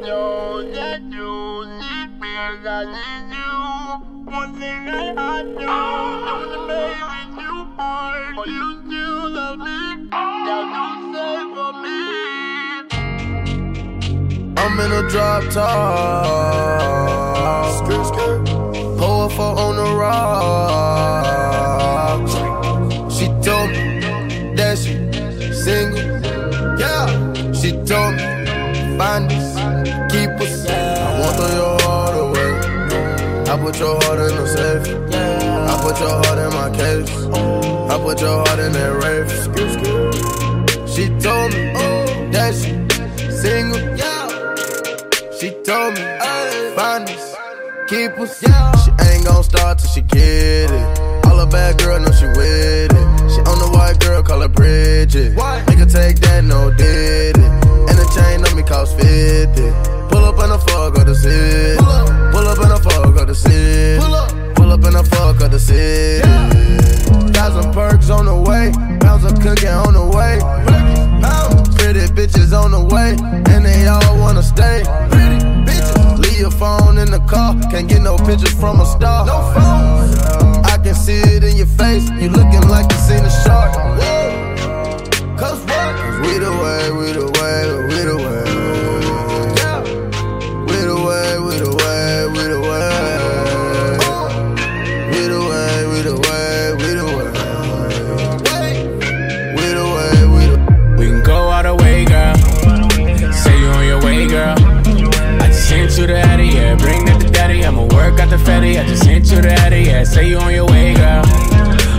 know that you need me I need you. One thing I is to make with you hard, but you still love me. Now you say for me. I'm in a drop top. Pour for on the rocks. Find us, keep us. I won't throw your heart away. I put your heart in the safe. I put your heart in my case. I put your heart in that skirt. She told me that she single. She told me, find us, keep us. She ain't gon' start till she get it. All a bad girl know she with it. She on the white girl, call her Bridget. The fuck of the city. Pull up in the fuck of the city. Pull up in the fuck of the city. Thousand perks on the way. Pounds of cooking on the way. Pretty bitches on the way. And they all wanna stay. Pretty bitches. Leave your phone in the car. Can't get no pictures from a star. No phone. I can see it in your face. You looking like a yeah. Say you on your way, girl.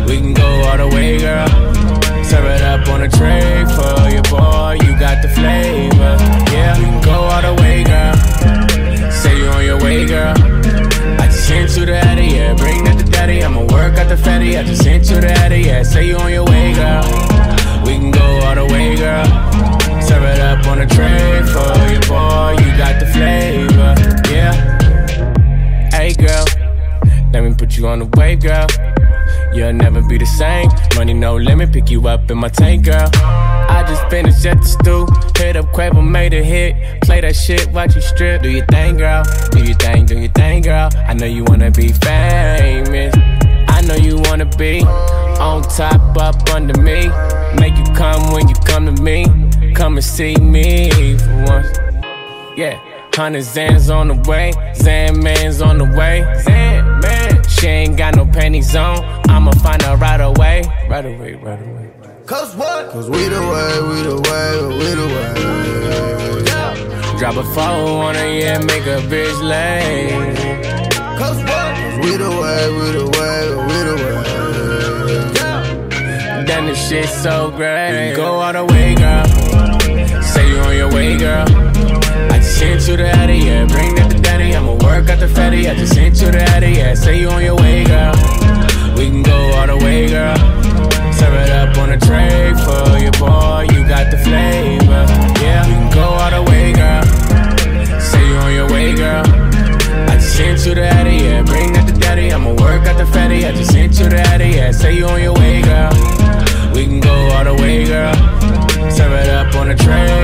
We can go all the way, girl. Serve it up on a tray for your boy. You got the flavor, yeah. We can go all the way, girl. Say you on your way, girl. I just sent you the Addy, yeah. Bring that to daddy. I'ma work out the fatty. I just sent you the Addy, yeah. Say you on your way, girl. We can go all the way, girl. Serve it up on a tray Let me put you on the wave, girl. You'll never be the same. Money no limit, pick you up in my tank, girl. I just finished at the stool. Hit up Quavo, made a hit. Play that shit, watch you strip. Do your thing, girl. Do your thing, do your thing, girl. I know you wanna be famous. I know you wanna be on top, up under me. Make you come when you come to me. Come and see me for once. Yeah, hundred Zans on the way, Zan man's on the way. Zan man, she ain't got no panties on. I'ma find her right away, right away, right away. Cause what? Cause we the way, we the way, we the way. Yeah. Drop a phone on her, yeah, make a bitch lay. Cause what? Cause we the way, we the way, we the way. Yeah. Then the shit so great. Go all the way, girl. Say you on your way, girl. Sent you the Addy, yeah. Bring that to daddy. I'ma work out the fatty. I just sent you the Addy, yeah. Say you on your way, girl. We can go all the way, girl. Serve it up on a tray for your boy. You got the flavor, yeah. We can go all the way, girl. Say you on your way, girl. I just sent you the Addy, yeah. Bring that to daddy. I'ma work out the fatty. I just sent you the Addy, yeah. Say you on your way, girl. We can go all the way, girl. Serve it up on a tray